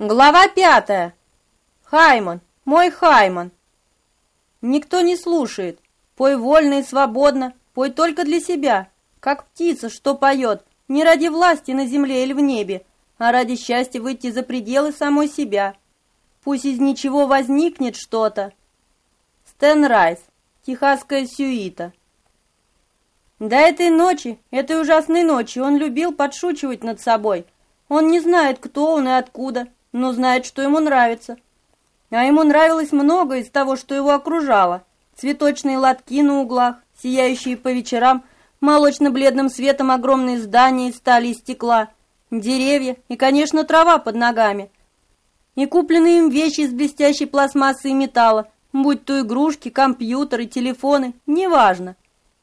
Глава пятая. Хайман, мой Хайман. Никто не слушает. Пой вольно и свободно, пой только для себя, как птица, что поет, не ради власти на земле или в небе, а ради счастья выйти за пределы самой себя. Пусть из ничего возникнет что-то. Стэн Райс, Техасская сюита. До этой ночи, этой ужасной ночи, он любил подшучивать над собой. Он не знает, кто он и откуда, но знает, что ему нравится. А ему нравилось много из того, что его окружало. Цветочные лотки на углах, сияющие по вечерам молочно-бледным светом огромные здания из стали и стекла, деревья и, конечно, трава под ногами. И купленные им вещи из блестящей пластмассы и металла, будь то игрушки, компьютеры, телефоны, неважно.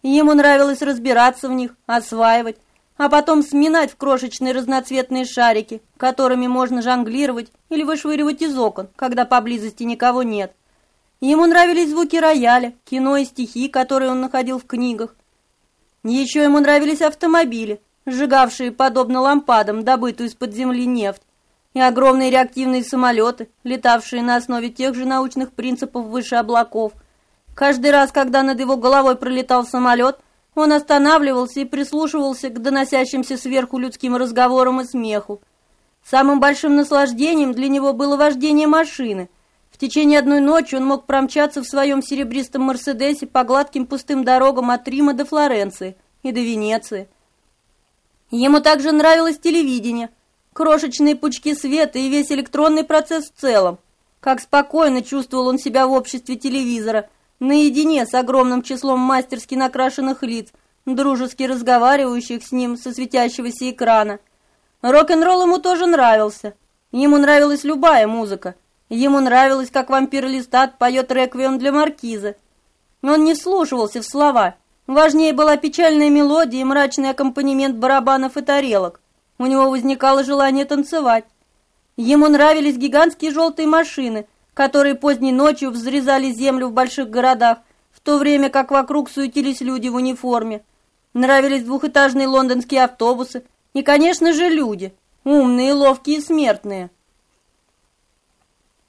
Ему нравилось разбираться в них, осваивать, а потом сминать в крошечные разноцветные шарики, которыми можно жонглировать или вышвыривать из окон, когда поблизости никого нет. Ему нравились звуки рояля, кино и стихи, которые он находил в книгах. Еще ему нравились автомобили, сжигавшие, подобно лампадам, добытую из-под земли нефть, и огромные реактивные самолеты, летавшие на основе тех же научных принципов выше облаков. Каждый раз, когда над его головой пролетал самолет – он останавливался и прислушивался к доносящимся сверху людским разговорам и смеху. Самым большим наслаждением для него было вождение машины. В течение одной ночи он мог промчаться в своем серебристом Мерседесе по гладким пустым дорогам от Рима до Флоренции и до Венеции. Ему также нравилось телевидение, крошечные пучки света и весь электронный процесс в целом. Как спокойно чувствовал он себя в обществе телевизора – наедине с огромным числом мастерски накрашенных лиц, дружески разговаривающих с ним со светящегося экрана. Рок-н-ролл ему тоже нравился. Ему нравилась любая музыка. Ему нравилось, как вампир Листат поет реквием для маркиза. Он не вслушивался в слова. Важнее была печальная мелодия и мрачный аккомпанемент барабанов и тарелок. У него возникало желание танцевать. Ему нравились гигантские желтые машины, которые поздней ночью взрезали землю в больших городах, в то время как вокруг суетились люди в униформе. Нравились двухэтажные лондонские автобусы и, конечно же, люди, умные, ловкие смертные.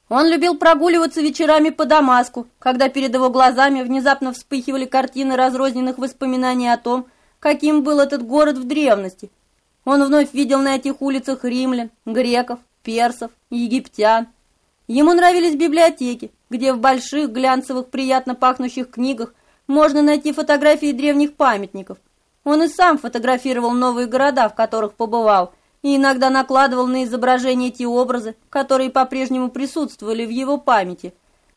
Он любил прогуливаться вечерами по Дамаску, когда перед его глазами внезапно вспыхивали картины разрозненных воспоминаний о том, каким был этот город в древности. Он вновь видел на этих улицах римлян, греков, персов, египтян, Ему нравились библиотеки, где в больших, глянцевых, приятно пахнущих книгах можно найти фотографии древних памятников. Он и сам фотографировал новые города, в которых побывал, и иногда накладывал на изображения те образы, которые по-прежнему присутствовали в его памяти.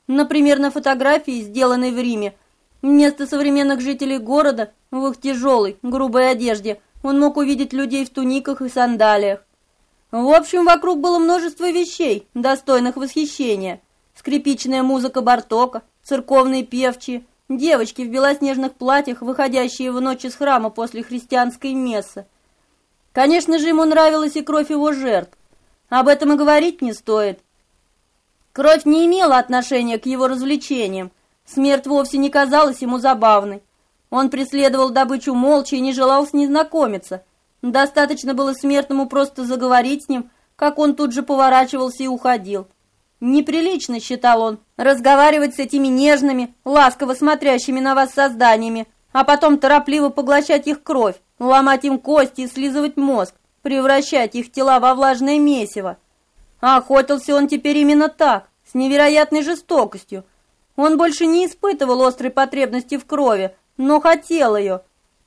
Например, на фотографии, сделанной в Риме, вместо современных жителей города в их тяжелой, грубой одежде он мог увидеть людей в туниках и сандалиях. В общем, вокруг было множество вещей, достойных восхищения. Скрипичная музыка Бартока, церковные певчие, девочки в белоснежных платьях, выходящие в ночь из храма после христианской мессы. Конечно же, ему нравилась и кровь его жертв. Об этом и говорить не стоит. Кровь не имела отношения к его развлечениям. Смерть вовсе не казалась ему забавной. Он преследовал добычу молча и не желал с ней знакомиться – Достаточно было смертному просто заговорить с ним, как он тут же поворачивался и уходил. Неприлично, считал он, разговаривать с этими нежными, ласково смотрящими на вас созданиями, а потом торопливо поглощать их кровь, ломать им кости и слизывать мозг, превращать их тела во влажное месиво. А охотился он теперь именно так, с невероятной жестокостью. Он больше не испытывал острой потребности в крови, но хотел ее.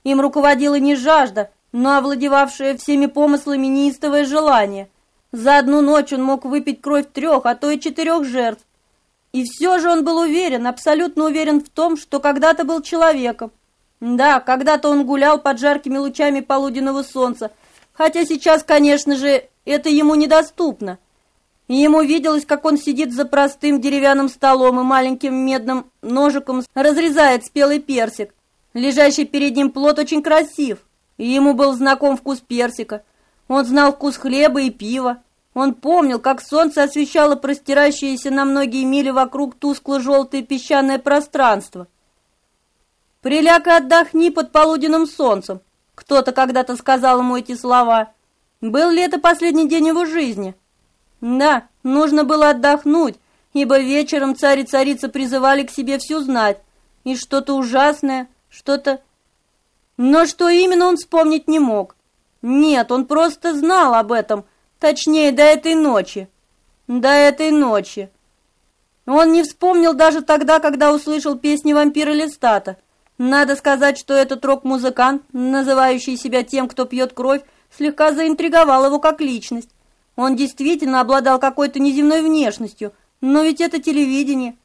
Им руководила не жажда, но овладевавшее всеми помыслами неистовое желание. За одну ночь он мог выпить кровь трех, а то и четырех жертв. И все же он был уверен, абсолютно уверен в том, что когда-то был человеком. Да, когда-то он гулял под жаркими лучами полуденного солнца, хотя сейчас, конечно же, это ему недоступно. И ему виделось, как он сидит за простым деревянным столом и маленьким медным ножиком разрезает спелый персик. Лежащий перед ним плод очень красив, и ему был знаком вкус персика. Он знал вкус хлеба и пива. Он помнил, как солнце освещало простирающееся на многие мили вокруг тускло-желтое песчаное пространство. «Приляг и отдохни под полуденным солнцем», кто-то когда-то сказал ему эти слова. Был ли это последний день его жизни? Да, нужно было отдохнуть, ибо вечером царь и царица призывали к себе всю знать. И что-то ужасное, что-то... Но что именно он вспомнить не мог. Нет, он просто знал об этом, точнее, до этой ночи. До этой ночи. Он не вспомнил даже тогда, когда услышал песни вампира Листата. Надо сказать, что этот рок-музыкант, называющий себя тем, кто пьет кровь, слегка заинтриговал его как личность. Он действительно обладал какой-то неземной внешностью, но ведь это телевидение.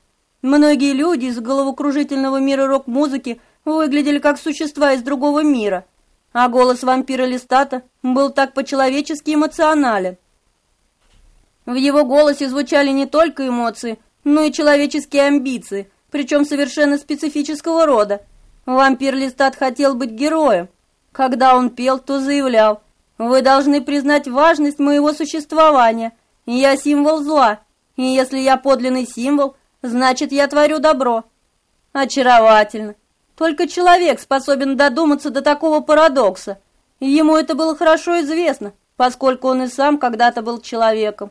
Многие люди из головокружительного мира рок-музыки выглядели как существа из другого мира, а голос вампира Листата был так по-человечески эмоционален. В его голосе звучали не только эмоции, но и человеческие амбиции, причем совершенно специфического рода. Вампир Листат хотел быть героем. Когда он пел, то заявлял, «Вы должны признать важность моего существования. Я символ зла, и если я подлинный символ, значит, я творю добро». Очаровательно. Только человек способен додуматься до такого парадокса. И ему это было хорошо известно, поскольку он и сам когда-то был человеком.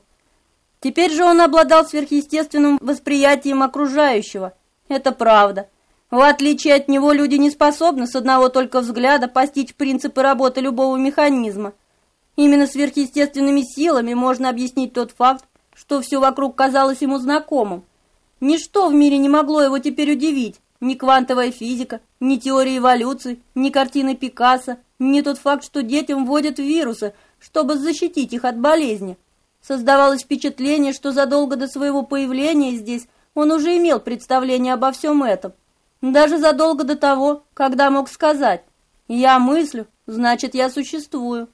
Теперь же он обладал сверхъестественным восприятием окружающего. Это правда. В отличие от него люди не способны с одного только взгляда постичь принципы работы любого механизма. Именно сверхъестественными силами можно объяснить тот факт, что все вокруг казалось ему знакомым. Ничто в мире не могло его теперь удивить. Ни квантовая физика, ни теория эволюции, ни картины Пикассо, ни тот факт, что детям вводят вирусы, чтобы защитить их от болезни. Создавалось впечатление, что задолго до своего появления здесь он уже имел представление обо всем этом. Даже задолго до того, когда мог сказать «Я мыслю, значит, я существую».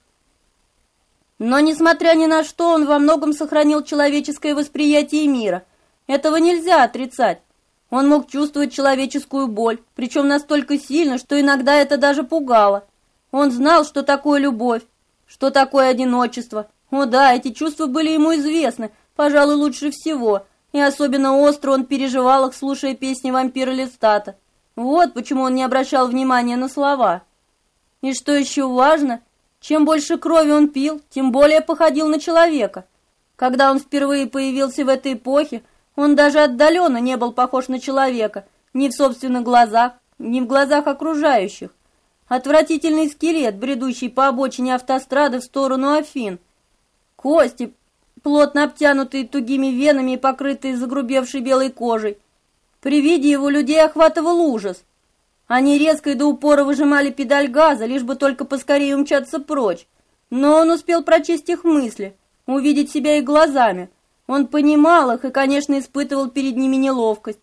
Но, несмотря ни на что, он во многом сохранил человеческое восприятие мира. Этого нельзя отрицать. Он мог чувствовать человеческую боль, причем настолько сильно, что иногда это даже пугало. Он знал, что такое любовь, что такое одиночество, о да, эти чувства были ему известны, пожалуй, лучше всего, и особенно остро он переживал их, слушая песни вампира Листата. Вот почему он не обращал внимания на слова. И что еще важно, чем больше крови он пил, тем более походил на человека. Когда он впервые появился в этой эпохе, он даже отдаленно не был похож на человека, ни в собственных глазах, ни в глазах окружающих. Отвратительный скелет, бредущий по обочине автострады в сторону Афин – Кости, плотно обтянутые тугими венами и покрытые загрубевшей белой кожей. При виде его людей охватывал ужас. Они резко и до упора выжимали педаль газа, лишь бы только поскорее умчаться прочь. Но он успел прочесть их мысли, увидеть себя их глазами. Он понимал их и, конечно, испытывал перед ними неловкость.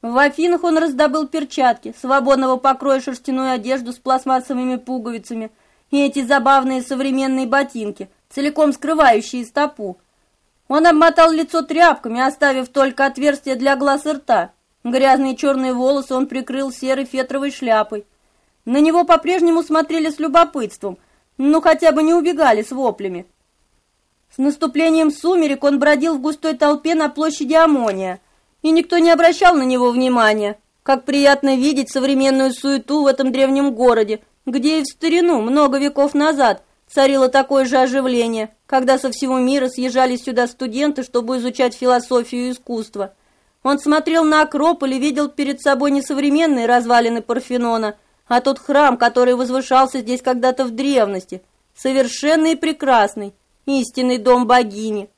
В Афинах он раздобыл перчатки, свободного покроя шерстяную одежду с пластмассовыми пуговицами и эти забавные современные ботинки – целиком скрывающие стопу. Он обмотал лицо тряпками, оставив только отверстие для глаз и рта. Грязные черные волосы он прикрыл серой фетровой шляпой. На него по-прежнему смотрели с любопытством, но хотя бы не убегали с воплями. Наступлением сумерек он бродил в густой толпе на площади Амония, и никто не обращал на него внимания. Как приятно видеть современную суету в этом древнем городе, где и в старину, много веков назад, Царило такое же оживление, когда со всего мира съезжались сюда студенты, чтобы изучать философию и искусство. Он смотрел на Акрополь и видел перед собой не современные развалины Парфенона, а тот храм, который возвышался здесь когда-то в древности, совершенный и прекрасный, истинный дом богини.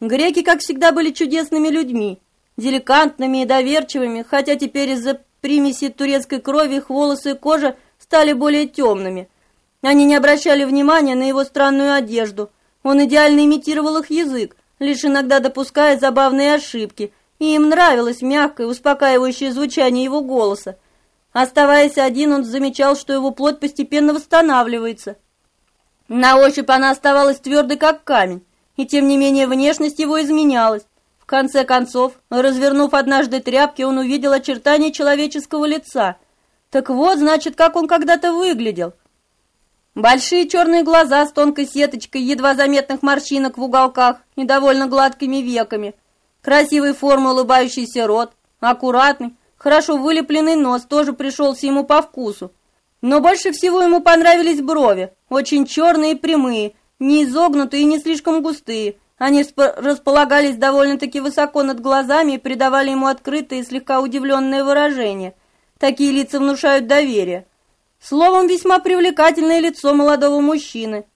Греки, как всегда, были чудесными людьми, деликантными и доверчивыми, хотя теперь из-за примеси турецкой крови их волосы и кожа стали более темными – они не обращали внимания на его странную одежду. Он идеально имитировал их язык, лишь иногда допуская забавные ошибки, и им нравилось мягкое, успокаивающее звучание его голоса. Оставаясь один, он замечал, что его плоть постепенно восстанавливается. На ощупь она оставалась твердой, как камень, и тем не менее внешность его изменялась. В конце концов, развернув однажды тряпки, он увидел очертания человеческого лица. Так вот, значит, как он когда-то выглядел – Большие черные глаза с тонкой сеточкой едва заметных морщинок в уголках и довольно гладкими веками. Красивой формы улыбающийся рот, аккуратный, хорошо вылепленный нос тоже пришелся ему по вкусу. Но больше всего ему понравились брови, очень черные и прямые, не изогнутые и не слишком густые, Они располагались довольно-таки высоко над глазами и придавали ему открытое и слегка удивленное выражение. Такие лица внушают доверие. Словом, весьма привлекательное лицо молодого мужчины.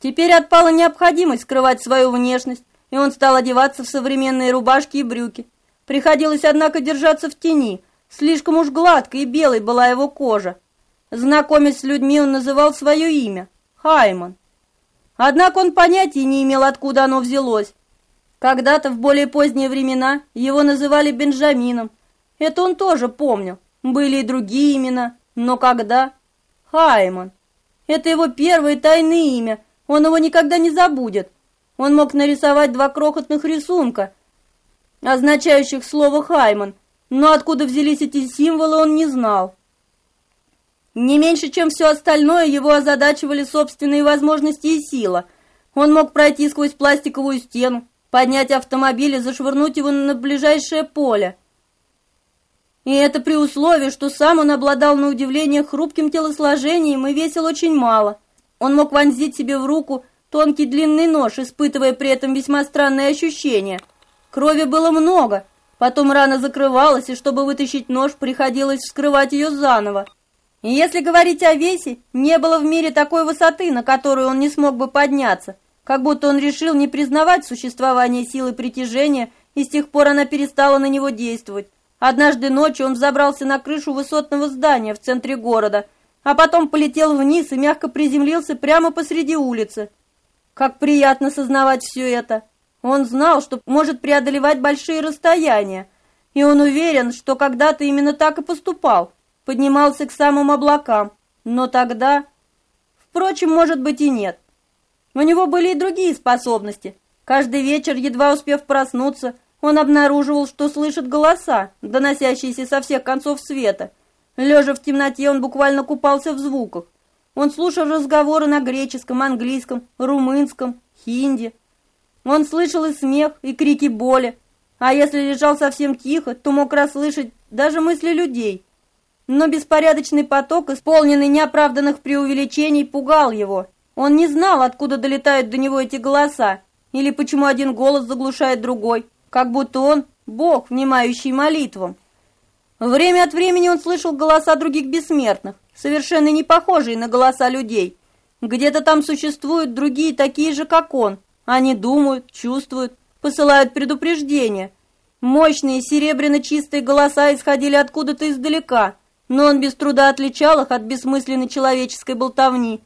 Теперь отпала необходимость скрывать свою внешность, и он стал одеваться в современные рубашки и брюки. Приходилось, однако, держаться в тени. Слишком уж гладкой и белой была его кожа. Знакомясь с людьми, он называл свое имя – Хайман. Однако он понятия не имел, откуда оно взялось. Когда-то, в более поздние времена, его называли Бенджамином. Это он тоже помнил. Были и другие имена, но когда? Хайман. Это его первое тайное имя, он его никогда не забудет. Он мог нарисовать два крохотных рисунка, означающих слово «Хайман», но откуда взялись эти символы, он не знал. Не меньше, чем все остальное, его озадачивали собственные возможности и сила. Он мог пройти сквозь пластиковую стену, поднять автомобиль и зашвырнуть его на ближайшее поле. И это при условии, что сам он обладал на удивление хрупким телосложением и весил очень мало. Он мог вонзить себе в руку тонкий длинный нож, испытывая при этом весьма странные ощущения. Крови было много, потом рана закрывалась, и чтобы вытащить нож, приходилось вскрывать ее заново. И если говорить о весе, не было в мире такой высоты, на которую он не смог бы подняться, как будто он решил не признавать существование силы притяжения, и с тех пор она перестала на него действовать. Однажды ночью он взобрался на крышу высотного здания в центре города, а потом полетел вниз и мягко приземлился прямо посреди улицы. Как приятно сознавать все это. Он знал, что может преодолевать большие расстояния, и он уверен, что когда-то именно так и поступал – поднимался к самым облакам, но тогда... Впрочем, может быть и нет. У него были и другие способности. Каждый вечер, едва успев проснуться, он обнаруживал, что слышит голоса, доносящиеся со всех концов света. Лежа в темноте, он буквально купался в звуках. Он слушал разговоры на греческом, английском, румынском, хинди. Он слышал и смех, и крики боли. А если лежал совсем тихо, то мог расслышать даже мысли людей. Но беспорядочный поток, исполненный неоправданных преувеличений, пугал его. Он не знал, откуда долетают до него эти голоса, или почему один голос заглушает другой, как будто он – Бог, внимающий молитвам. Время от времени он слышал голоса других бессмертных, совершенно не похожие на голоса людей. Где-то там существуют другие такие же, как он. Они думают, чувствуют, посылают предупреждения. Мощные серебряно-чистые голоса исходили откуда-то издалека – но он без труда отличал их от бессмысленной человеческой болтовни.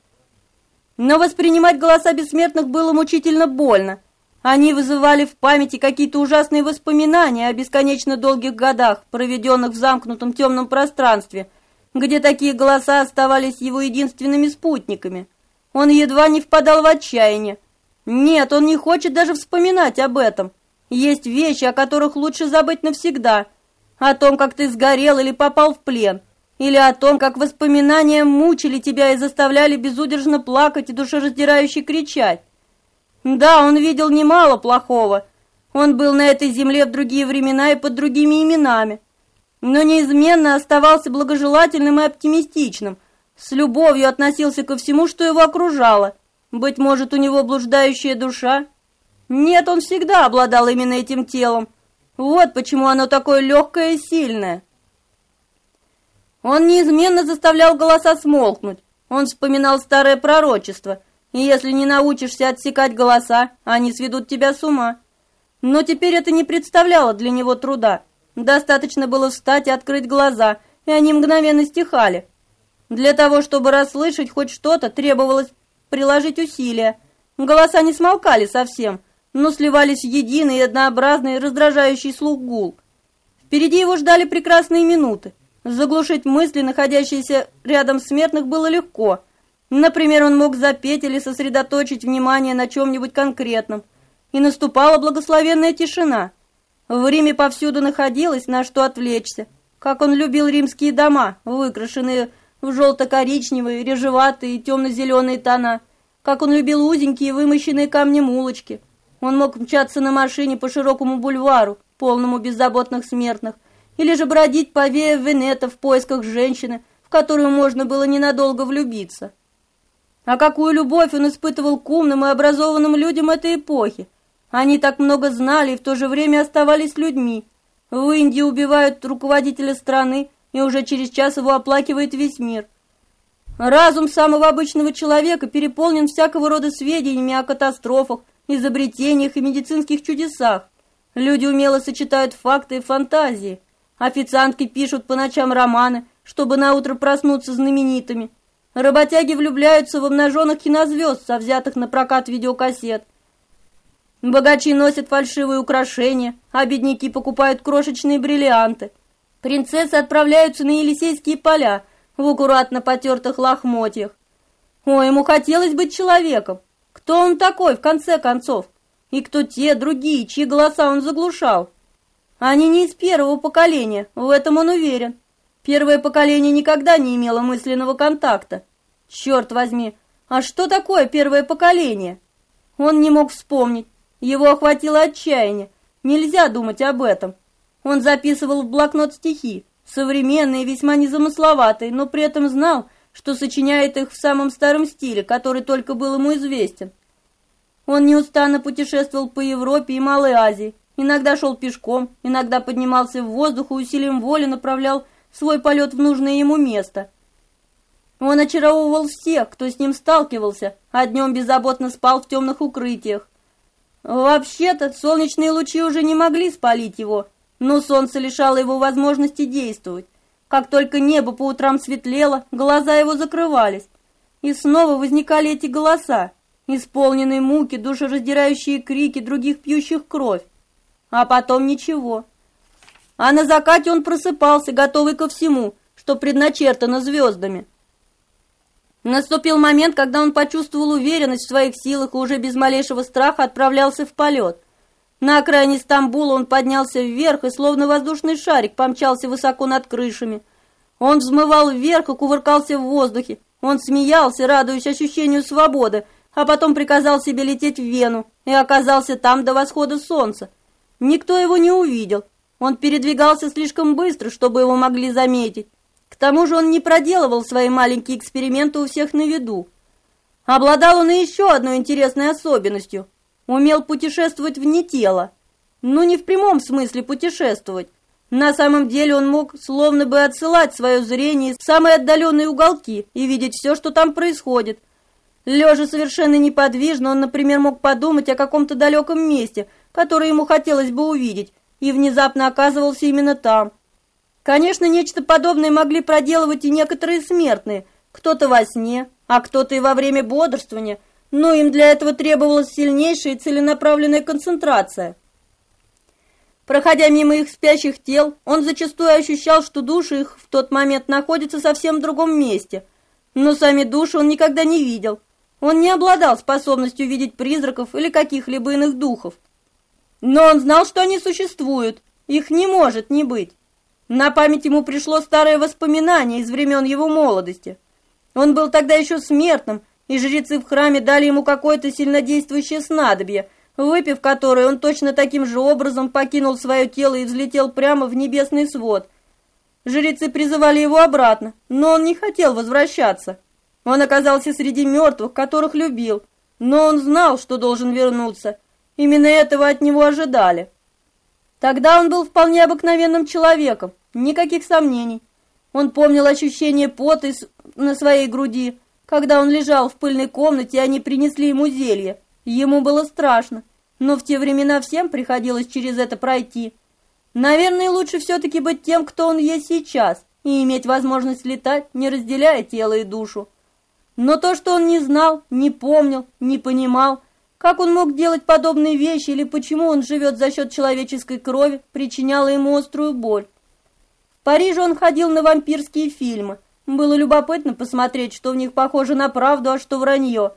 Но воспринимать голоса бессмертных было мучительно больно. Они вызывали в памяти какие-то ужасные воспоминания о бесконечно долгих годах, проведенных в замкнутом темном пространстве, где такие голоса оставались его единственными спутниками. Он едва не впадал в отчаяние. Нет, он не хочет даже вспоминать об этом. Есть вещи, о которых лучше забыть навсегда. О том, как ты сгорел или попал в плен – или о том, как воспоминания мучили тебя и заставляли безудержно плакать и душераздирающе кричать. Да, он видел немало плохого. Он был на этой земле в другие времена и под другими именами. Но неизменно оставался благожелательным и оптимистичным, с любовью относился ко всему, что его окружало. Быть может, у него блуждающая душа? Нет, он всегда обладал именно этим телом. Вот почему оно такое легкое и сильное. Он неизменно заставлял голоса смолкнуть. Он вспоминал старое пророчество. И если не научишься отсекать голоса, они сведут тебя с ума. Но теперь это не представляло для него труда. Достаточно было встать и открыть глаза, и они мгновенно стихали. Для того, чтобы расслышать хоть что-то, требовалось приложить усилия. Голоса не смолкали совсем, но сливались в единый однообразный раздражающий слух гул. Впереди его ждали прекрасные минуты. Заглушить мысли, находящиеся рядом смертных, было легко. Например, он мог запеть или сосредоточить внимание на чем-нибудь конкретном. И наступала благословенная тишина. В Риме повсюду находилось на что отвлечься. Как он любил римские дома, выкрашенные в желто-коричневые, режеватые и темно-зеленые тона. Как он любил узенькие, вымощенные камнем улочки. Он мог мчаться на машине по широкому бульвару, полному беззаботных смертных, или же бродить по Вея Венета в поисках женщины, в которую можно было ненадолго влюбиться. А какую любовь он испытывал к умным и образованным людям этой эпохи! Они так много знали и в то же время оставались людьми. В Индии убивают руководителя страны, и уже через час его оплакивает весь мир. Разум самого обычного человека переполнен всякого рода сведениями о катастрофах, изобретениях и медицинских чудесах. Люди умело сочетают факты и фантазии. Официантки пишут по ночам романы, чтобы наутро проснуться знаменитыми. Работяги влюбляются в обнаженных кинозвезд, со взятых на прокат видеокассет. Богачи носят фальшивые украшения, а бедняки покупают крошечные бриллианты. Принцессы отправляются на Елисейские поля в аккуратно потертых лохмотьях. Ой, ему хотелось быть человеком. Кто он такой, в конце концов? И кто те другие, чьи голоса он заглушал? Они не из первого поколения, в этом он уверен. Первое поколение никогда не имело мысленного контакта. Черт возьми, а что такое первое поколение? Он не мог вспомнить. Его охватило отчаяние. Нельзя думать об этом. Он записывал в блокнот стихи, современные, весьма незамысловатые, но при этом знал, что сочиняет их в самом старом стиле, который только был ему известен. Он неустанно путешествовал по Европе и Малой Азии, иногда шел пешком, иногда поднимался в воздух и усилием воли направлял свой полет в нужное ему место. Он очаровывал всех, кто с ним сталкивался, а днем беззаботно спал в темных укрытиях. Вообще-то солнечные лучи уже не могли спалить его, но солнце лишало его возможности действовать. Как только небо по утрам светлело, глаза его закрывались. И снова возникали эти голоса, исполненные муки, душераздирающие крики других пьющих кровь. А потом ничего. А на закате он просыпался, готовый ко всему, что предначертано звездами. Наступил момент, когда он почувствовал уверенность в своих силах и уже без малейшего страха отправлялся в полет. На окраине Стамбула он поднялся вверх и словно воздушный шарик помчался высоко над крышами. Он взмывал вверх и кувыркался в воздухе. Он смеялся, радуясь ощущению свободы, а потом приказал себе лететь в Вену и оказался там до восхода солнца. Никто его не увидел. Он передвигался слишком быстро, чтобы его могли заметить. К тому же он не проделывал свои маленькие эксперименты у всех на виду. Обладал он еще одной интересной особенностью. Умел путешествовать вне тела. Ну, не в прямом смысле путешествовать. На самом деле он мог словно бы отсылать свое зрение в самые отдаленные уголки и видеть все, что там происходит. Лежа совершенно неподвижно, он, например, мог подумать о каком-то далеком месте, которое ему хотелось бы увидеть, и внезапно оказывался именно там – Конечно, нечто подобное могли проделывать и некоторые смертные, кто-то во сне, а кто-то и во время бодрствования, но им для этого требовалась сильнейшая и целенаправленная концентрация. Проходя мимо их спящих тел, он зачастую ощущал, что души их в тот момент находятся совсем в другом месте, но сами души он никогда не видел. Он не обладал способностью видеть призраков или каких-либо иных духов. Но он знал, что они существуют, их не может не быть. На память ему пришло старое воспоминание из времен его молодости. Он был тогда еще смертным, и жрецы в храме дали ему какое-то сильнодействующее снадобье, выпив которое он точно таким же образом покинул свое тело и взлетел прямо в небесный свод. Жрецы призывали его обратно, но он не хотел возвращаться. Он оказался среди мертвых, которых любил, но он знал, что должен вернуться. Именно этого от него ожидали. Тогда он был вполне обыкновенным человеком, Никаких сомнений. Он помнил ощущение пота на своей груди, когда он лежал в пыльной комнате, и они принесли ему зелье. Ему было страшно, но в те времена всем приходилось через это пройти. Наверное, лучше все-таки быть тем, кто он есть сейчас, и иметь возможность летать, не разделяя тело и душу. Но то, что он не знал, не помнил, не понимал, как он мог делать подобные вещи или почему он живет за счет человеческой крови, причиняло ему острую боль. В Париже он ходил на вампирские фильмы. Было любопытно посмотреть, что в них похоже на правду, а что вранье.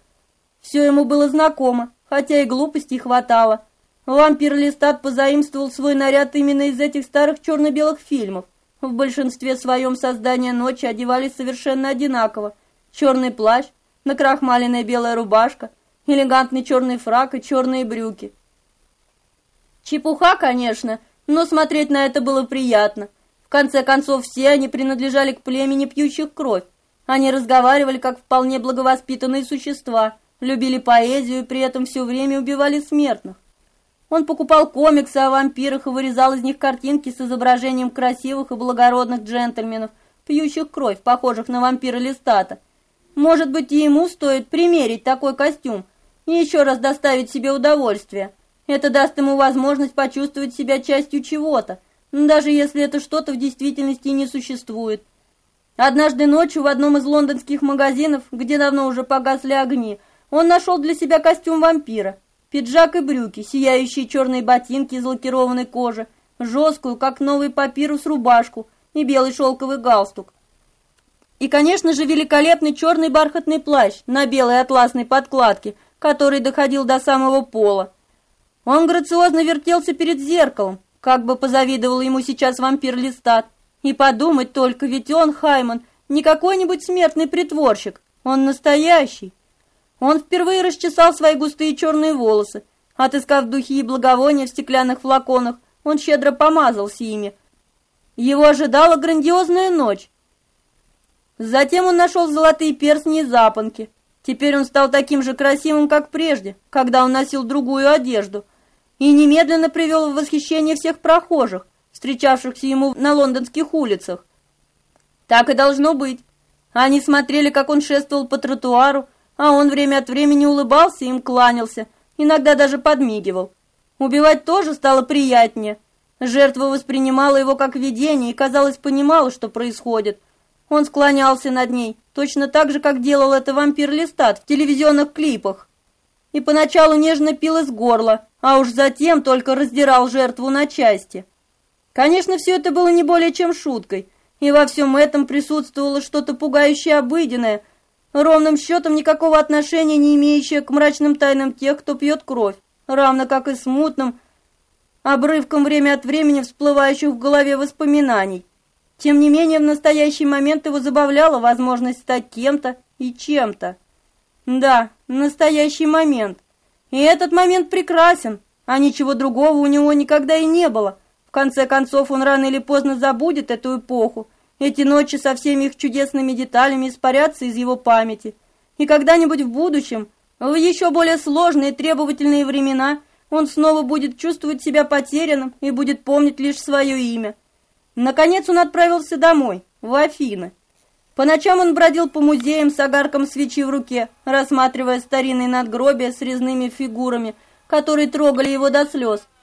Все ему было знакомо, хотя и глупостей хватало. Вампир Листат позаимствовал свой наряд именно из этих старых черно-белых фильмов. В большинстве своем создания ночи одевались совершенно одинаково. Черный плащ, накрахмаленная белая рубашка, элегантный черный фрак и черные брюки. Чепуха, конечно, но смотреть на это было приятно. В конце концов, все они принадлежали к племени пьющих кровь. Они разговаривали как вполне благовоспитанные существа, любили поэзию и при этом все время убивали смертных. Он покупал комиксы о вампирах и вырезал из них картинки с изображением красивых и благородных джентльменов, пьющих кровь, похожих на вампира Листата. Может быть, ему стоит примерить такой костюм и еще раз доставить себе удовольствие. Это даст ему возможность почувствовать себя частью чего-то, даже если это что-то в действительности не существует. Однажды ночью в одном из лондонских магазинов, где давно уже погасли огни, он нашел для себя костюм вампира. Пиджак и брюки, сияющие черные ботинки из лакированной кожи, жесткую, как новый папирус, рубашку и белый шелковый галстук. И, конечно же, великолепный черный бархатный плащ на белой атласной подкладке, который доходил до самого пола. Он грациозно вертелся перед зеркалом, как бы позавидовал ему сейчас вампир Листат. И подумать только, ведь он, Хайман, не какой-нибудь смертный притворщик, он настоящий. Он впервые расчесал свои густые черные волосы. Отыскав духи и благовония в стеклянных флаконах, он щедро помазался ими. Его ожидала грандиозная ночь. Затем он нашел золотые перстни и запонки. Теперь он стал таким же красивым, как прежде, когда он носил другую одежду, и немедленно привел в восхищение всех прохожих, встречавшихся ему на лондонских улицах. Так и должно быть. Они смотрели, как он шествовал по тротуару, а он время от времени улыбался им кланялся, иногда даже подмигивал. Убивать тоже стало приятнее. Жертва воспринимала его как видение и, казалось, понимала, что происходит. Он склонялся над ней, точно так же, как делал это вампир Листат в телевизионных клипах. И поначалу нежно пил из горла, а уж затем только раздирал жертву на части. Конечно, все это было не более чем шуткой, и во всем этом присутствовало что-то пугающее обыденное, ровным счетом никакого отношения не имеющее к мрачным тайнам тех, кто пьет кровь, равно как и смутным, обрывком время от времени всплывающих в голове воспоминаний. Тем не менее, в настоящий момент его забавляла возможность стать кем-то и чем-то. Да, настоящий момент. И этот момент прекрасен, а ничего другого у него никогда и не было – конце концов, он рано или поздно забудет эту эпоху. Эти ночи со всеми их чудесными деталями испарятся из его памяти. И когда-нибудь в будущем, в еще более сложные и требовательные времена, он снова будет чувствовать себя потерянным и будет помнить лишь свое имя. Наконец он отправился домой, в Афины. По ночам он бродил по музеям с огарком свечи в руке, рассматривая старинные надгробия с резными фигурами, которые трогали его до слез –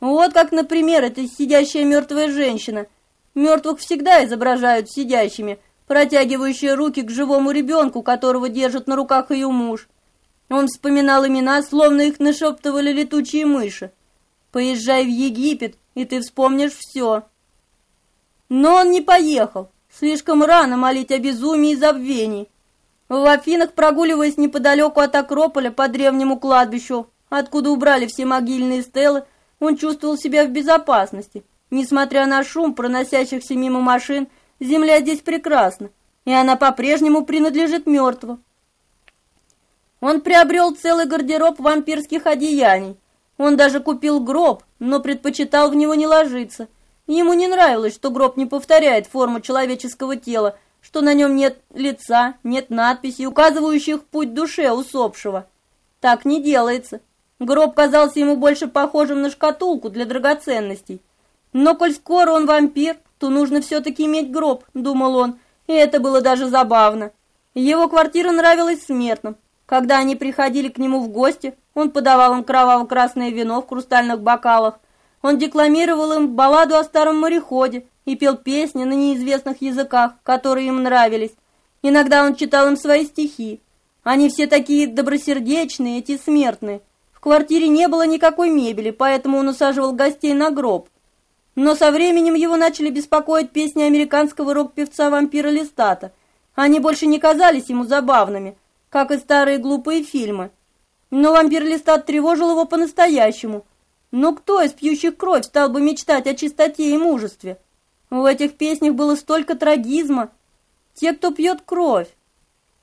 вот как, например, эта сидящая мертвая женщина. Мертвых всегда изображают сидящими, протягивающие руки к живому ребенку, которого держит на руках ее муж. Он вспоминал имена, словно их нашептывали летучие мыши. «Поезжай в Египет, и ты вспомнишь все». Но он не поехал. Слишком рано молить о безумии и забвении. В Афинах, прогуливаясь неподалеку от Акрополя по древнему кладбищу, откуда убрали все могильные стелы, он чувствовал себя в безопасности. Несмотря на шум проносящихся мимо машин, земля здесь прекрасна, и она по-прежнему принадлежит мертвым. Он приобрел целый гардероб вампирских одеяний. Он даже купил гроб, но предпочитал в него не ложиться. Ему не нравилось, что гроб не повторяет форму человеческого тела, что на нем нет лица, нет надписей, указывающих путь душе усопшего. Так не делается. Гроб казался ему больше похожим на шкатулку для драгоценностей. Но коль скоро он вампир, то нужно все-таки иметь гроб, думал он, и это было даже забавно. Его квартира нравилась смертным. Когда они приходили к нему в гости, он подавал им кроваво-красное вино в хрустальных бокалах. Он декламировал им балладу о старом мореходе и пел песни на неизвестных языках, которые им нравились. Иногда он читал им свои стихи. Они все такие добросердечные, эти смертные. В квартире не было никакой мебели, поэтому он усаживал гостей на гроб. Но со временем его начали беспокоить песни американского рок-певца вампира Листата. Они больше не казались ему забавными, как и старые глупые фильмы. Но вампир Листат тревожил его по-настоящему. Но кто из пьющих кровь стал бы мечтать о чистоте и мужестве? В этих песнях было столько трагизма. Те, кто пьет кровь.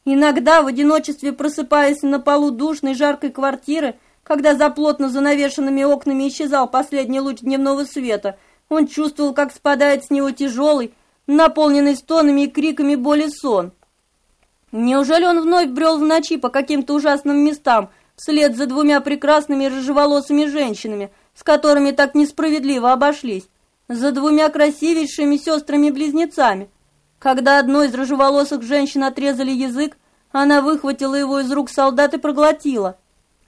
Иногда, в одиночестве просыпаясь на полу душной жаркой квартиры, когда за плотно занавешенными окнами исчезал последний луч дневного света, он чувствовал, как спадает с него тяжелый, наполненный стонами и криками боли сон. Неужели он вновь брел в ночи по каким-то ужасным местам, вслед за двумя прекрасными рыжеволосыми женщинами, с которыми так несправедливо обошлись, за двумя красивейшими сестрами-близнецами. Когда одной из рыжеволосых женщин отрезали язык, она выхватила его из рук солдат и проглотила.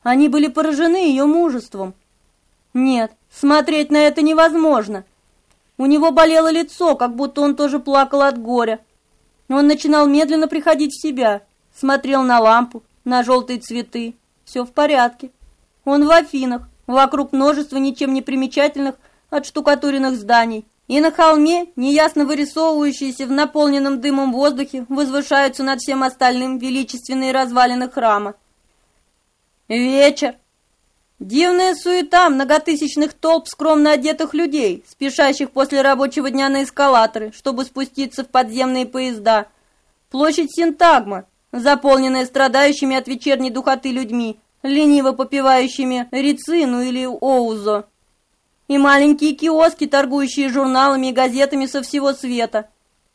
Они были поражены ее мужеством. Нет, смотреть на это невозможно. У него болело лицо, как будто он тоже плакал от горя. Он начинал медленно приходить в себя, смотрел на лампу, на желтые цветы. Все в порядке. Он в Афинах, вокруг множества ничем не примечательных отштукатуренных зданий. И на холме, неясно вырисовывающиеся в наполненном дымом воздухе, возвышаются над всем остальным величественные развалины храма. Вечер. Дивная суета многотысячных толп скромно одетых людей, спешащих после рабочего дня на эскалаторы, чтобы спуститься в подземные поезда. Площадь Синтагма, заполненная страдающими от вечерней духоты людьми, лениво попивающими рицину или оузо. И маленькие киоски, торгующие журналами и газетами со всего света.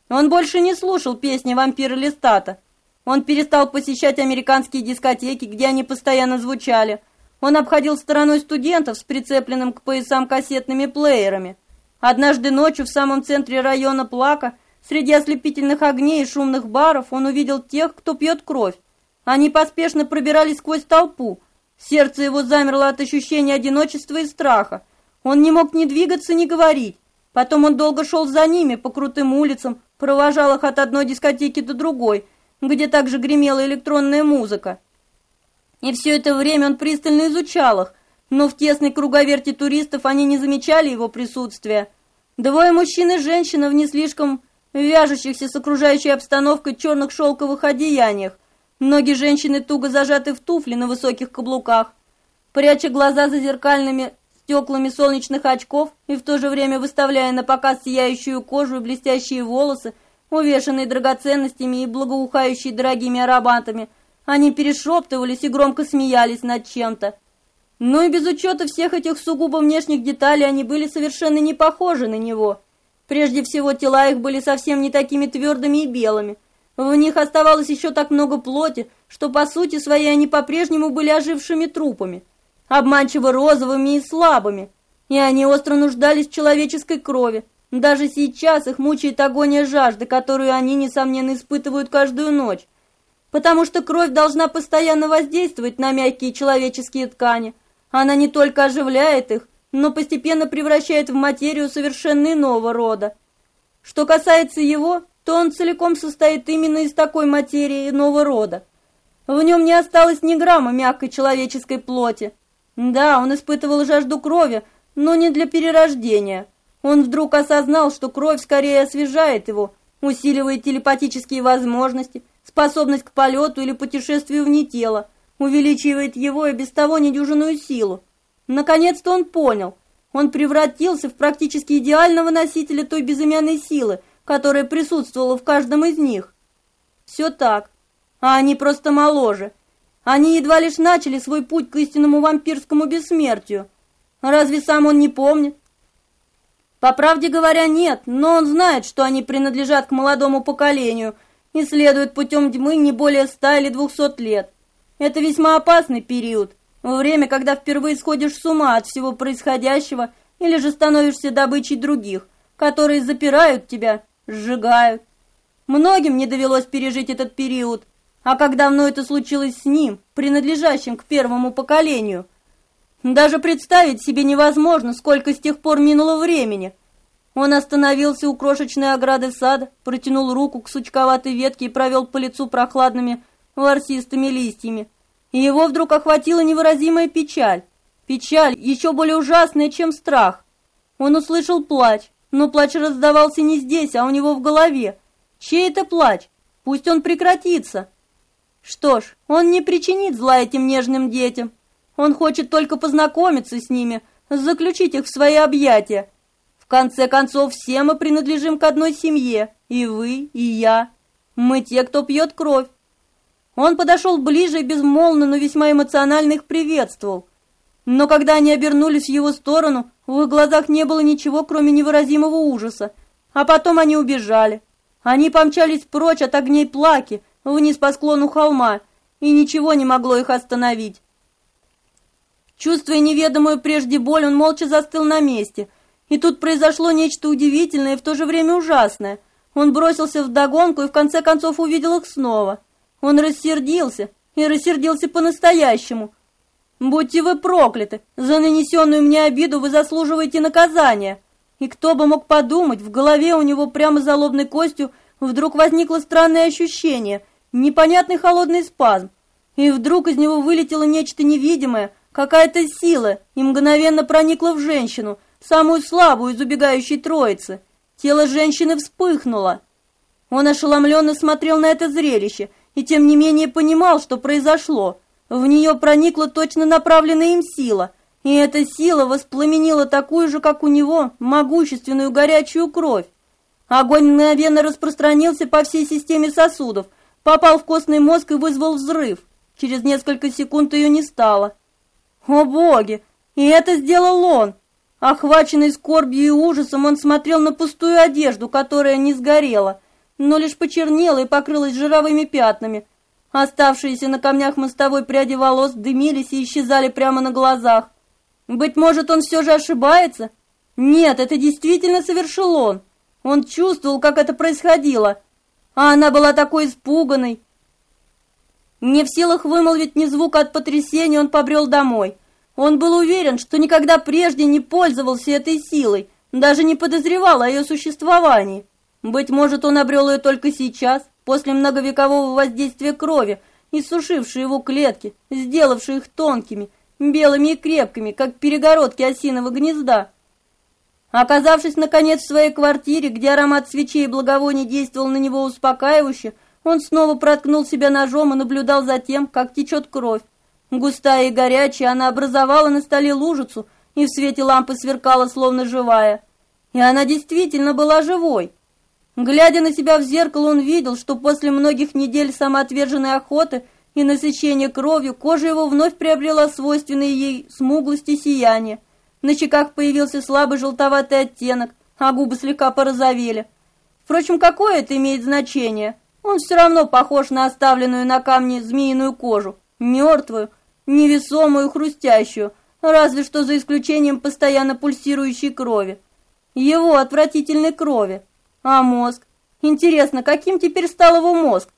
Он больше не слушал песни вампира Листата. Он перестал посещать американские дискотеки, где они постоянно звучали – он обходил стороной студентов с прицепленным к поясам кассетными плеерами. Однажды ночью в самом центре района Плака, среди ослепительных огней и шумных баров, он увидел тех, кто пьет кровь. Они поспешно пробирались сквозь толпу. Сердце его замерло от ощущения одиночества и страха. Он не мог ни двигаться, ни говорить. Потом он долго шел за ними по крутым улицам, провожал их от одной дискотеки до другой, где также гремела электронная музыка. И все это время он пристально изучал их, но в тесной круговерти туристов они не замечали его присутствия. Двое мужчин и женщина в не слишком вяжущихся с окружающей обстановкой черных шелковых одеяниях. Ноги женщины туго зажаты в туфли на высоких каблуках. Пряча глаза за зеркальными стеклами солнечных очков и в то же время выставляя на показ сияющую кожу и блестящие волосы, увешанные драгоценностями и благоухающие дорогими ароматами – они перешептывались и громко смеялись над чем-то. Но и без учета всех этих сугубо внешних деталей они были совершенно не похожи на него. Прежде всего, тела их были совсем не такими твердыми и белыми. В них оставалось еще так много плоти, что по сути своей они по-прежнему были ожившими трупами, обманчиво розовыми и слабыми, и они остро нуждались в человеческой крови. Даже сейчас их мучает агония жажды, которую они, несомненно, испытывают каждую ночь потому что кровь должна постоянно воздействовать на мягкие человеческие ткани. Она не только оживляет их, но постепенно превращает в материю совершенно иного рода. Что касается его, то он целиком состоит именно из такой материи иного рода. В нем не осталось ни грамма мягкой человеческой плоти. Да, он испытывал жажду крови, но не для перерождения. Он вдруг осознал, что кровь скорее освежает его, усиливает телепатические возможности – способность к полету или путешествию вне тела, увеличивает его и без того недюжинную силу. Наконец-то он понял. Он превратился в практически идеального носителя той безымянной силы, которая присутствовала в каждом из них. Все так. А они просто моложе. Они едва лишь начали свой путь к истинному вампирскому бессмертию. Разве сам он не помнит? По правде говоря, нет, но он знает, что они принадлежат к молодому поколению – и следует путем тьмы не более ста или двухсот лет. Это весьма опасный период, время, когда впервые сходишь с ума от всего происходящего или же становишься добычей других, которые запирают тебя, сжигают. Многим не довелось пережить этот период, а как давно это случилось с ним, принадлежащим к первому поколению. Даже представить себе невозможно, сколько с тех пор минуло времени – он остановился у крошечной ограды сада, протянул руку к сучковатой ветке и провел по лицу прохладными ворсистыми листьями. И его вдруг охватила невыразимая печаль. Печаль, еще более ужасная, чем страх. Он услышал плач, но плач раздавался не здесь, а у него в голове. Чей это плач? Пусть он прекратится. Что ж, он не причинит зла этим нежным детям. Он хочет только познакомиться с ними, заключить их в свои объятия, в конце концов, все мы принадлежим к одной семье, и вы, и я. Мы те, кто пьет кровь. Он подошел ближе и безмолвно, но весьма эмоционально их приветствовал. Но когда они обернулись в его сторону, в их глазах не было ничего, кроме невыразимого ужаса. А потом они убежали. Они помчались прочь от огней плаки, вниз по склону холма, и ничего не могло их остановить. Чувствуя неведомую прежде боль, он молча застыл на месте. И тут произошло нечто удивительное и в то же время ужасное. Он бросился в догонку и в конце концов увидел их снова. Он рассердился, и рассердился по-настоящему. «Будьте вы прокляты! За нанесенную мне обиду вы заслуживаете наказания!» И кто бы мог подумать, в голове у него прямо за лобной костью вдруг возникло странное ощущение, непонятный холодный спазм. И вдруг из него вылетело нечто невидимое, какая-то сила, и мгновенно проникла в женщину, самую слабую из убегающей троицы. Тело женщины вспыхнуло. Он ошеломленно смотрел на это зрелище и тем не менее понимал, что произошло. В нее проникла точно направленная им сила, и эта сила воспламенила такую же, как у него, могущественную горячую кровь. Огонь мгновенно распространился по всей системе сосудов, попал в костный мозг и вызвал взрыв. Через несколько секунд ее не стало. О боги! И это сделал он! Охваченный скорбью и ужасом, он смотрел на пустую одежду, которая не сгорела, но лишь почернела и покрылась жировыми пятнами. Оставшиеся на камнях мостовой пряди волос дымились и исчезали прямо на глазах. Быть может, он все же ошибается? Нет, это действительно совершил он. Он чувствовал, как это происходило. А она была такой испуганной. Не в силах вымолвить ни звука от потрясения, он побрел домой. Он был уверен, что никогда прежде не пользовался этой силой, даже не подозревал о ее существовании. Быть может, он обрел ее только сейчас, после многовекового воздействия крови, иссушившей его клетки, сделавшей их тонкими, белыми и крепкими, как перегородки осиного гнезда. Оказавшись, наконец, в своей квартире, где аромат свечей и благовоний действовал на него успокаивающе, он снова проткнул себя ножом и наблюдал за тем, как течет кровь. Густая и горячая, она образовала на столе лужицу и в свете лампы сверкала, словно живая. И она действительно была живой. Глядя на себя в зеркало, он видел, что после многих недель самоотверженной охоты и насыщения кровью кожа его вновь приобрела свойственные ей смуглость и сияние. На щеках появился слабый желтоватый оттенок, а губы слегка порозовели. Впрочем, какое это имеет значение? Он все равно похож на оставленную на камне змеиную кожу, мертвую, невесомую, хрустящую, разве что за исключением постоянно пульсирующей крови. Его отвратительной крови. А мозг? Интересно, каким теперь стал его мозг?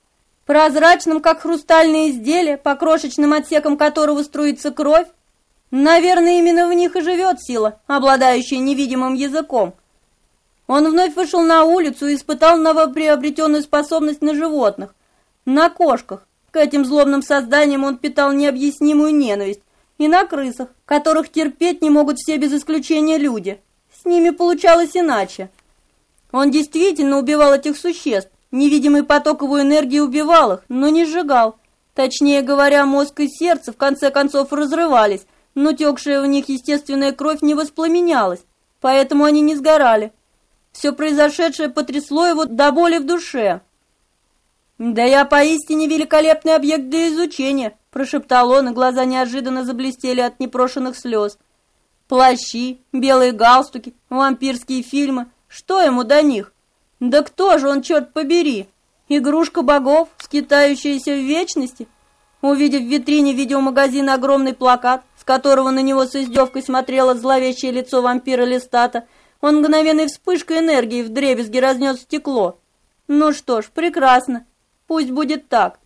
Прозрачным, как хрустальные изделия, по крошечным отсекам которого струится кровь? Наверное, именно в них и живет сила, обладающая невидимым языком. Он вновь вышел на улицу и испытал новоприобретенную способность на животных, на кошках. К этим злобным созданиям он питал необъяснимую ненависть. И на крысах, которых терпеть не могут все без исключения люди. С ними получалось иначе. Он действительно убивал этих существ. Невидимый поток его энергии убивал их, но не сжигал. Точнее говоря, мозг и сердце в конце концов разрывались, но текшая в них естественная кровь не воспламенялась, поэтому они не сгорали. Все произошедшее потрясло его до боли в душе. «Да я поистине великолепный объект для изучения», – прошептал он, и глаза неожиданно заблестели от непрошенных слез. Плащи, белые галстуки, вампирские фильмы – что ему до них? Да кто же он, черт побери? Игрушка богов, скитающаяся в вечности? Увидев в витрине видеомагазина огромный плакат, с которого на него с издевкой смотрело зловещее лицо вампира Листата, он мгновенной вспышкой энергии в дребезги разнес стекло. Ну что ж, прекрасно. Пусть будет так.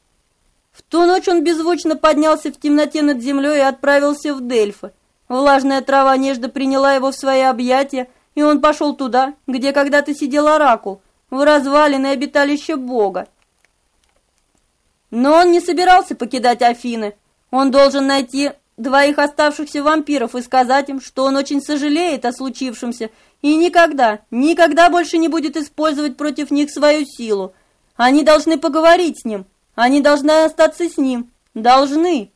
В ту ночь он беззвучно поднялся в темноте над землей и отправился в Дельфы. Влажная трава нежно приняла его в свои объятия, и он пошел туда, где когда-то сидел оракул, в развалины обиталище Бога. Но он не собирался покидать Афины. Он должен найти двоих оставшихся вампиров и сказать им, что он очень сожалеет о случившемся и никогда, никогда больше не будет использовать против них свою силу. Они должны поговорить с ним, они должны остаться с ним, должны.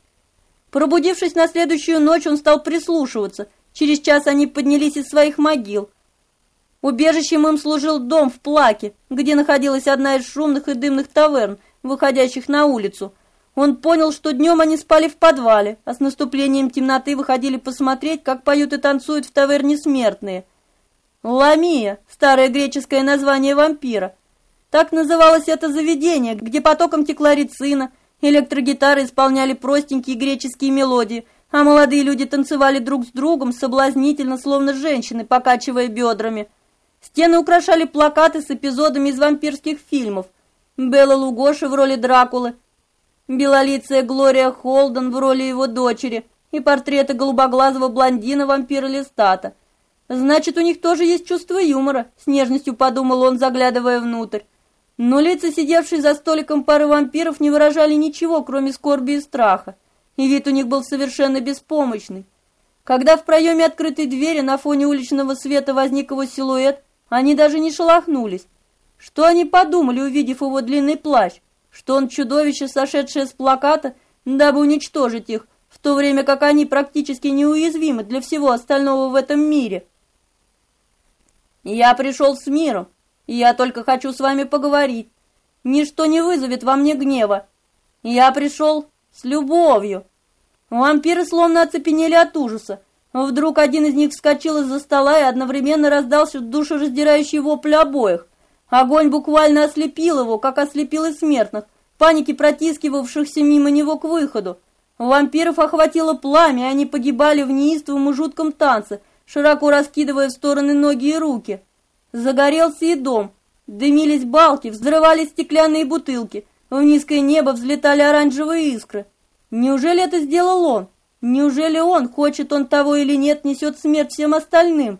Пробудившись на следующую ночь, он стал прислушиваться, Через час они поднялись из своих могил. Убежищем им служил дом в Плаке, где находилась одна из шумных и дымных таверн, выходящих на улицу. Он понял, что днем они спали в подвале, а с наступлением темноты выходили посмотреть, как поют и танцуют в таверне смертные. Ламия – старое греческое название вампира. Так называлось это заведение, где потоком текла рецина, электрогитары исполняли простенькие греческие мелодии – а молодые люди танцевали друг с другом соблазнительно, словно женщины, покачивая бедрами. Стены украшали плакаты с эпизодами из вампирских фильмов. Белла Лугоши в роли Дракулы, белолицая Глория Холден в роли его дочери и портреты голубоглазого блондина-вампира Листата. Значит, у них тоже есть чувство юмора, с нежностью подумал он, заглядывая внутрь. Но лица, сидевшие за столиком пары вампиров, не выражали ничего, кроме скорби и страха, и вид у них был совершенно беспомощный. Когда в проеме открытой двери на фоне уличного света возник его силуэт, они даже не шелохнулись. Что они подумали, увидев его длинный плащ? Что он чудовище, сошедшее с плаката, дабы уничтожить их, в то время как они практически неуязвимы для всего остального в этом мире. «Я пришел с миром, я только хочу с вами поговорить. Ничто не вызовет во мне гнева. Я пришел с любовью». Вампиры словно оцепенели от ужаса. Вдруг один из них вскочил из-за стола и одновременно раздался душераздирающий вопль обоих. Огонь буквально ослепил его, как ослепил и смертных, паники протискивавшихся мимо него к выходу. Вампиров охватило пламя, и они погибали в неистовом и жутком танце, широко раскидывая в стороны ноги и руки. Загорелся и дом. Дымились балки, взрывались стеклянные бутылки. В низкое небо взлетали оранжевые искры. Неужели это сделал он? Неужели он, хочет он того или нет, несет смерть всем остальным?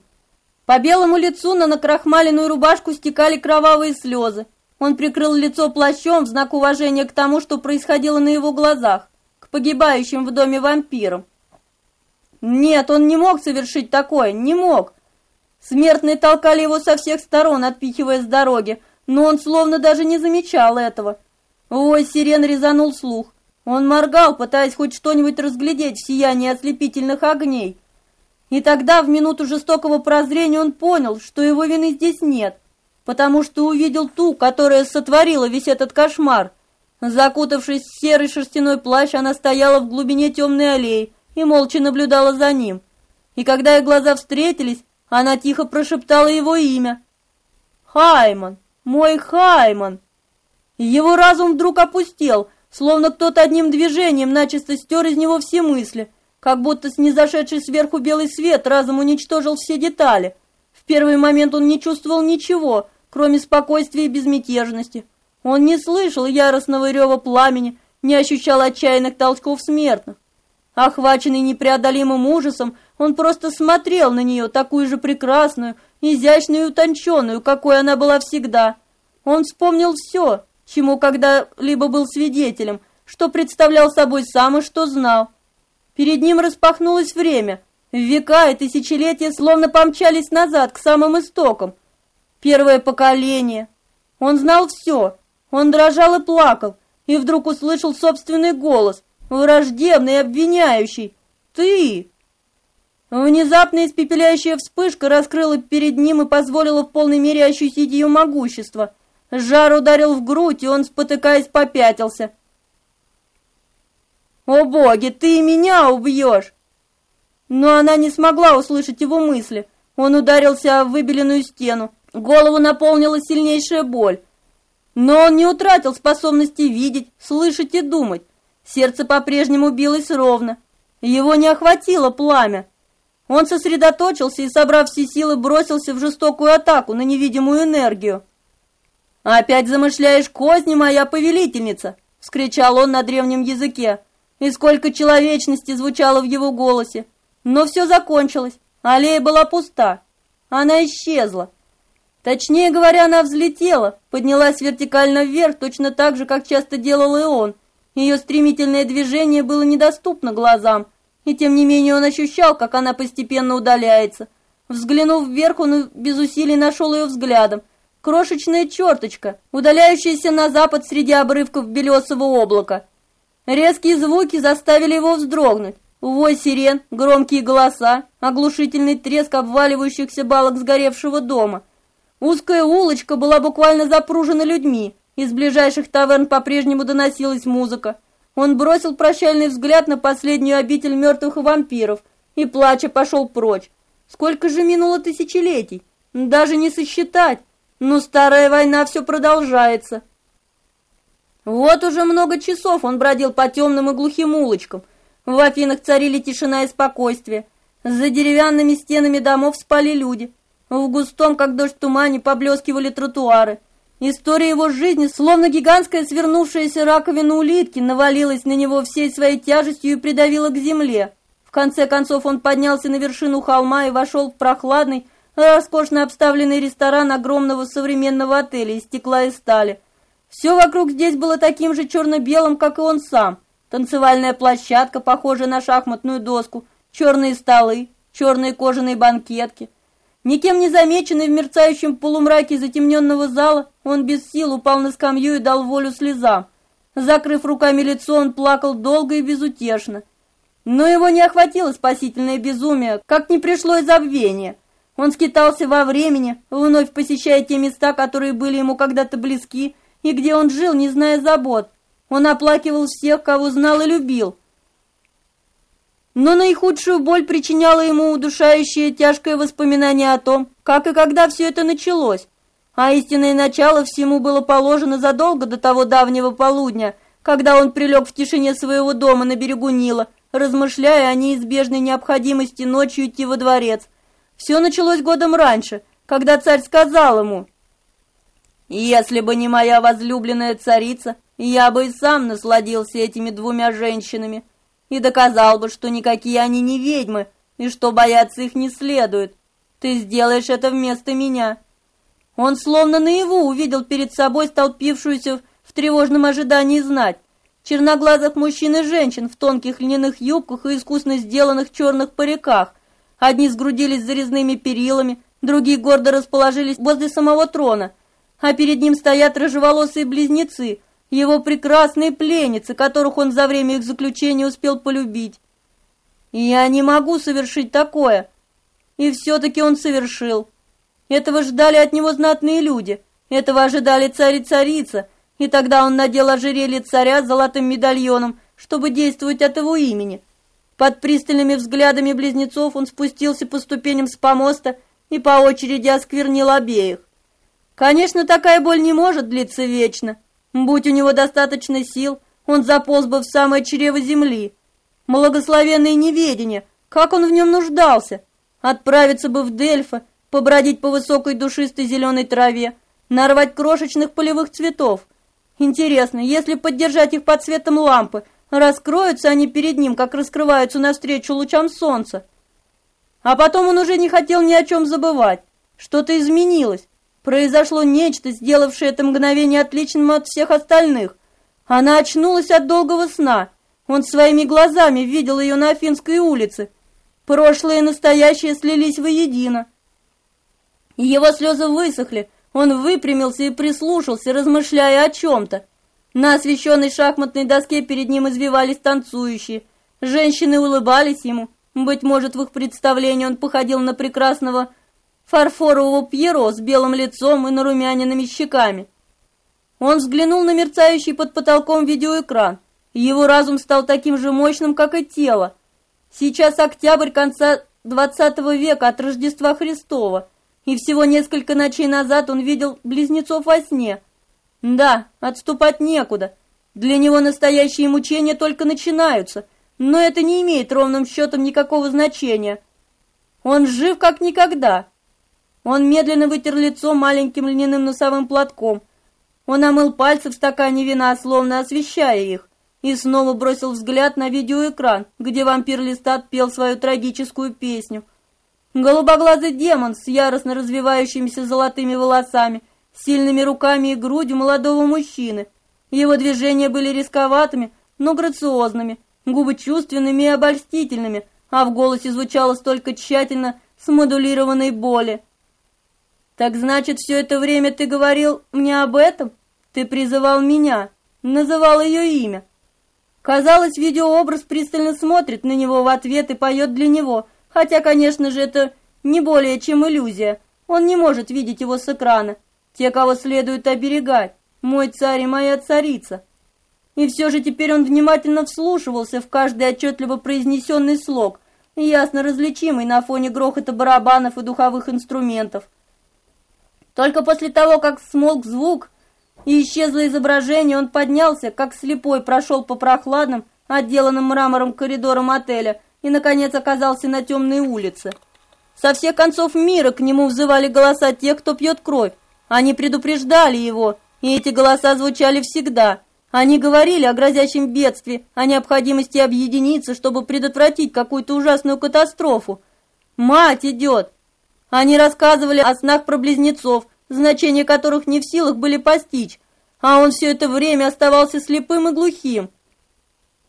По белому лицу на накрахмаленную рубашку стекали кровавые слезы. Он прикрыл лицо плащом в знак уважения к тому, что происходило на его глазах, к погибающим в доме вампирам. Нет, он не мог совершить такое, не мог. Смертные толкали его со всех сторон, отпихивая с дороги, но он словно даже не замечал этого. Ой, сирен резанул слух. Он моргал, пытаясь хоть что-нибудь разглядеть в сиянии ослепительных огней. И тогда, в минуту жестокого прозрения, он понял, что его вины здесь нет, потому что увидел ту, которая сотворила весь этот кошмар. Закутавшись в серый шерстяной плащ, она стояла в глубине темной аллеи и молча наблюдала за ним. И когда их глаза встретились, она тихо прошептала его имя. «Хайман! Мой Хайман!» Его разум вдруг опустел, словно кто-то одним движением начисто стер из него все мысли, как будто снизошедший сверху белый свет разом уничтожил все детали. В первый момент он не чувствовал ничего, кроме спокойствия и безмятежности. Он не слышал яростного рева пламени, не ощущал отчаянных толчков смертных. Охваченный непреодолимым ужасом, он просто смотрел на нее, такую же прекрасную, изящную и утонченную, какой она была всегда. Он вспомнил все, чему когда-либо был свидетелем, что представлял собой сам и что знал. Перед ним распахнулось время. Века и тысячелетия словно помчались назад, к самым истокам. Первое поколение. Он знал все. Он дрожал и плакал, и вдруг услышал собственный голос, враждебный обвиняющий. «Ты!» Внезапная испепеляющая вспышка раскрыла перед ним и позволила в полной мере ощутить ее могущество – Жар ударил в грудь, и он, спотыкаясь, попятился. «О боги, ты меня убьешь!» Но она не смогла услышать его мысли. Он ударился о выбеленную стену. Голову наполнила сильнейшая боль. Но он не утратил способности видеть, слышать и думать. Сердце по-прежнему билось ровно. Его не охватило пламя. Он сосредоточился и, собрав все силы, бросился в жестокую атаку на невидимую энергию. «Опять замышляешь козни, моя повелительница!» — вскричал он на древнем языке. И сколько человечности звучало в его голосе. Но все закончилось. Аллея была пуста. Она исчезла. Точнее говоря, она взлетела, поднялась вертикально вверх, точно так же, как часто делал и он. Ее стремительное движение было недоступно глазам, и тем не менее он ощущал, как она постепенно удаляется. Взглянув вверх, он без усилий нашел ее взглядом — крошечная черточка, удаляющаяся на запад среди обрывков белесого облака. Резкие звуки заставили его вздрогнуть. Вой сирен, громкие голоса, оглушительный треск обваливающихся балок сгоревшего дома. Узкая улочка была буквально запружена людьми. Из ближайших таверн по-прежнему доносилась музыка. Он бросил прощальный взгляд на последнюю обитель мертвых вампиров и, плача, пошел прочь. Сколько же минуло тысячелетий? Даже не сосчитать. Но старая война все продолжается. Вот уже много часов он бродил по темным и глухим улочкам. В Афинах царили тишина и спокойствие. За деревянными стенами домов спали люди. В густом, как дождь тумане, поблескивали тротуары. История его жизни, словно гигантская свернувшаяся раковина улитки, навалилась на него всей своей тяжестью и придавила к земле. В конце концов он поднялся на вершину холма и вошел в прохладный, роскошно обставленный ресторан огромного современного отеля из стекла и стали. Все вокруг здесь было таким же черно-белым, как и он сам. Танцевальная площадка, похожая на шахматную доску, черные столы, черные кожаные банкетки. Никем не замеченный в мерцающем полумраке затемненного зала, он без сил упал на скамью и дал волю слезам. Закрыв руками лицо, он плакал долго и безутешно. Но его не охватило спасительное безумие, как не пришло и забвение. Он скитался во времени, вновь посещая те места, которые были ему когда-то близки, и где он жил, не зная забот. Он оплакивал всех, кого знал и любил. Но наихудшую боль причиняло ему удушающее тяжкое воспоминание о том, как и когда все это началось. А истинное начало всему было положено задолго до того давнего полудня, когда он прилег в тишине своего дома на берегу Нила, размышляя о неизбежной необходимости ночью идти во дворец. Все началось годом раньше, когда царь сказал ему, если бы не моя возлюбленная царица, я бы и сам насладился этими двумя женщинами и доказал бы, что никакие они не ведьмы и что бояться их не следует. Ты сделаешь это вместо меня. Он словно наяву увидел перед собой столпившуюся в тревожном ожидании знать, черноглазых мужчин и женщин в тонких льняных юбках и искусно сделанных черных париках. Одни сгрудились за резными перилами, другие гордо расположились возле самого трона – а перед ним стоят рыжеволосые близнецы, его прекрасные пленницы, которых он за время их заключения успел полюбить. Я не могу совершить такое. И все-таки он совершил. Этого ждали от него знатные люди, этого ожидали царь и царица, и тогда он надел ожерелье царя с золотым медальоном, чтобы действовать от его имени. Под пристальными взглядами близнецов он спустился по ступеням с помоста и по очереди осквернил обеих. Конечно, такая боль не может длиться вечно. Будь у него достаточно сил, он заполз бы в самое чрево земли. Благословенное неведение, как он в нем нуждался. Отправиться бы в Дельфа, побродить по высокой душистой зеленой траве, нарвать крошечных полевых цветов. Интересно, если поддержать их под светом лампы, раскроются они перед ним, как раскрываются навстречу лучам солнца. А потом он уже не хотел ни о чем забывать. Что-то изменилось. Произошло нечто, сделавшее это мгновение отличным от всех остальных. Она очнулась от долгого сна. Он своими глазами видел ее на Афинской улице. Прошлое и настоящее слились воедино. Его слезы высохли. Он выпрямился и прислушался, размышляя о чем-то. На освещенной шахматной доске перед ним извивались танцующие. Женщины улыбались ему. Быть может, в их представлении он походил на прекрасного фарфорового Пьеро с белым лицом и нарумяненными щеками. Он взглянул на мерцающий под потолком видеоэкран. Его разум стал таким же мощным, как и тело. Сейчас октябрь конца XX века от Рождества Христова, и всего несколько ночей назад он видел близнецов во сне. Да, отступать некуда. Для него настоящие мучения только начинаются, но это не имеет ровным счетом никакого значения. Он жив как никогда. Он медленно вытер лицо маленьким льняным носовым платком. Он омыл пальцы в стакане вина, словно освещая их, и снова бросил взгляд на видеоэкран, где вампир Листат пел свою трагическую песню. Голубоглазый демон с яростно развивающимися золотыми волосами, сильными руками и грудью молодого мужчины. Его движения были рисковатыми, но грациозными, губы чувственными и обольстительными, а в голосе звучало столько тщательно смодулированной боли. Так значит, все это время ты говорил мне об этом? Ты призывал меня, называл ее имя. Казалось, видеообраз пристально смотрит на него в ответ и поет для него, хотя, конечно же, это не более чем иллюзия. Он не может видеть его с экрана. Те, кого следует оберегать, мой царь и моя царица. И все же теперь он внимательно вслушивался в каждый отчетливо произнесенный слог, ясно различимый на фоне грохота барабанов и духовых инструментов. Только после того, как смолк звук и исчезло изображение, он поднялся, как слепой прошел по прохладным, отделанным мрамором коридором отеля, и, наконец, оказался на темной улице. Со всех концов мира к нему взывали голоса тех, кто пьет кровь. Они предупреждали его, и эти голоса звучали всегда. Они говорили о грозящем бедствии, о необходимости объединиться, чтобы предотвратить какую-то ужасную катастрофу. «Мать идет!» Они рассказывали о снах про близнецов, значение которых не в силах были постичь, а он все это время оставался слепым и глухим.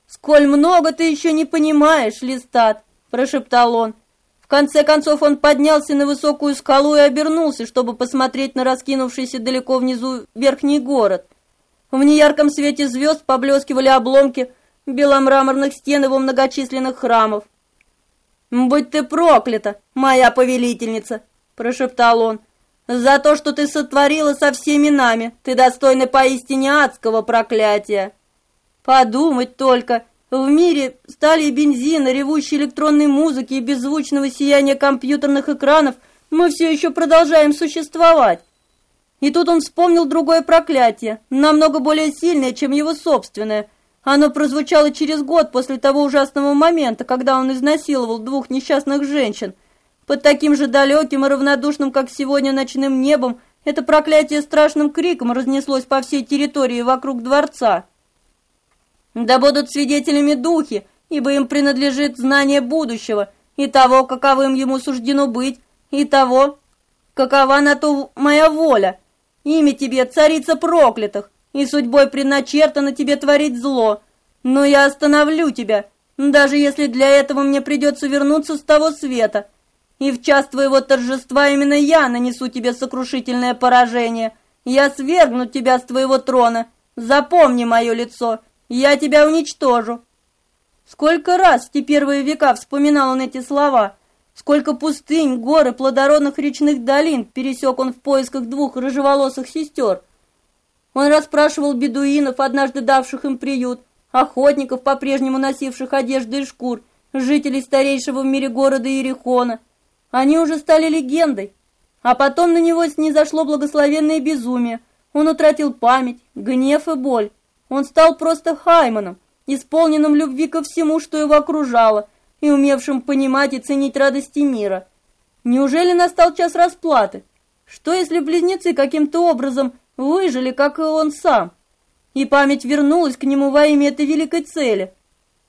«Сколь много ты еще не понимаешь, Листат!» – прошептал он. В конце концов он поднялся на высокую скалу и обернулся, чтобы посмотреть на раскинувшийся далеко внизу верхний город. В неярком свете звезд поблескивали обломки беломраморных стен его многочисленных храмов. «Будь ты проклята, моя повелительница!» – прошептал он. «За то, что ты сотворила со всеми нами, ты достойна поистине адского проклятия!» «Подумать только!» В мире стали бензина, ревущей электронной музыки и беззвучного сияния компьютерных экранов мы все еще продолжаем существовать. И тут он вспомнил другое проклятие, намного более сильное, чем его собственное. Оно прозвучало через год после того ужасного момента, когда он изнасиловал двух несчастных женщин. Под таким же далеким и равнодушным, как сегодня, ночным небом, это проклятие страшным криком разнеслось по всей территории вокруг дворца. Да будут свидетелями духи, ибо им принадлежит знание будущего, и того, каковым ему суждено быть, и того, какова на то моя воля. Имя тебе царица проклятых, и судьбой предначертано тебе творить зло. Но я остановлю тебя, даже если для этого мне придется вернуться с того света. И в час твоего торжества именно я нанесу тебе сокрушительное поражение. Я свергну тебя с твоего трона. Запомни мое лицо, я тебя уничтожу. Сколько раз в те первые века вспоминал он эти слова, сколько пустынь, гор и плодородных речных долин пересек он в поисках двух рыжеволосых сестер. Он расспрашивал бедуинов, однажды давших им приют, охотников, по-прежнему носивших одежды из шкур, жителей старейшего в мире города Иерихона. Они уже стали легендой. А потом на него снизошло благословенное безумие. Он утратил память, гнев и боль. Он стал просто Хайманом, исполненным любви ко всему, что его окружало, и умевшим понимать и ценить радости мира. Неужели настал час расплаты? Что если близнецы каким-то образом выжили, как и он сам? И память вернулась к нему во имя этой великой цели.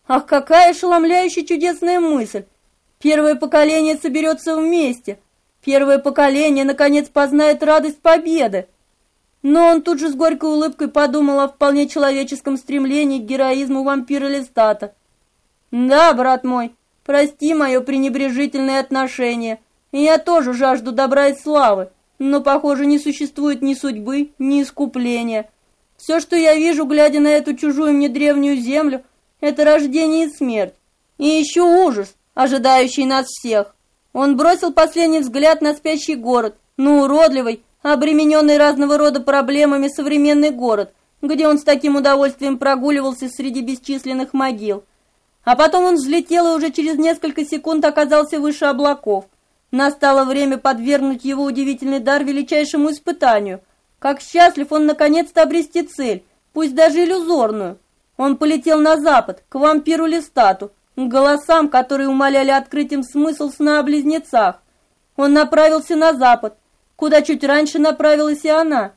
Ах, какая ошеломляющая чудесная мысль! Первое поколение соберется вместе. Первое поколение, наконец, познает радость победы. Но он тут же с горькой улыбкой подумал о вполне человеческом стремлении к героизму вампира Листата. «Да, брат мой, прости мое пренебрежительное отношение. Я тоже жажду добра и славы, но, похоже, не существует ни судьбы, ни искупления. Все, что я вижу, глядя на эту чужую мне древнюю землю, это рождение и смерть. И еще ужас, ожидающий нас всех». Он бросил последний взгляд на спящий город, на уродливый, обремененный разного рода проблемами современный город, где он с таким удовольствием прогуливался среди бесчисленных могил. А потом он взлетел и уже через несколько секунд оказался выше облаков. Настало время подвергнуть его удивительный дар величайшему испытанию. Как счастлив он наконец-то обрести цель, пусть даже иллюзорную. Он полетел на запад, к вампиру Листату, к голосам, которые умоляли открыть им смысл сна о близнецах. Он направился на запад, куда чуть раньше направилась и она.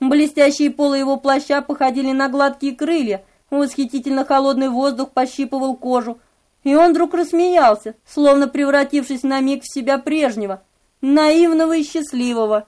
Блестящие полы его плаща походили на гладкие крылья, восхитительно холодный воздух пощипывал кожу, и он вдруг рассмеялся, словно превратившись на миг в себя прежнего, наивного и счастливого.